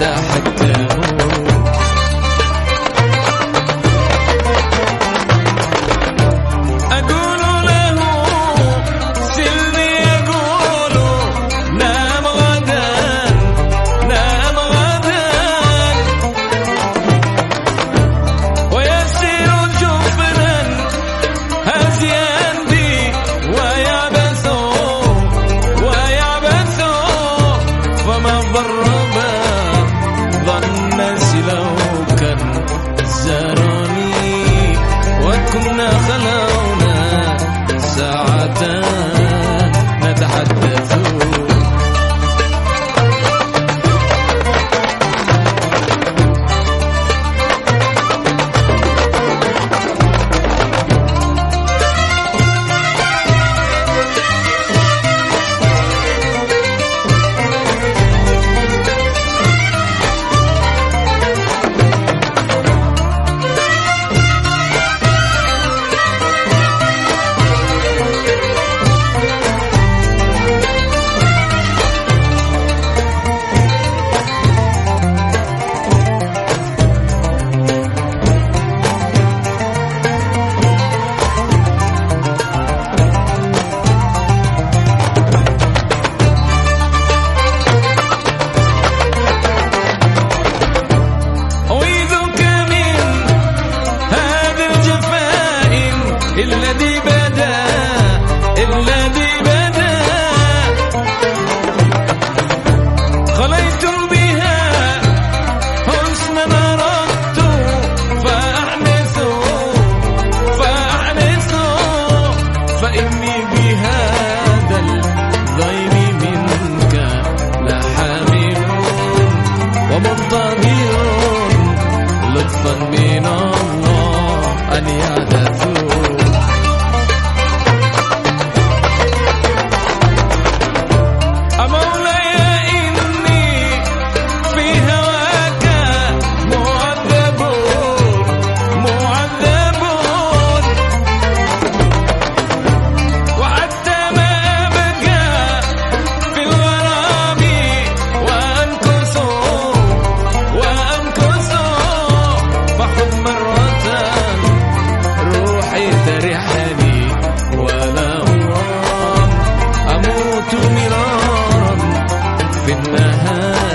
وتحتموا night.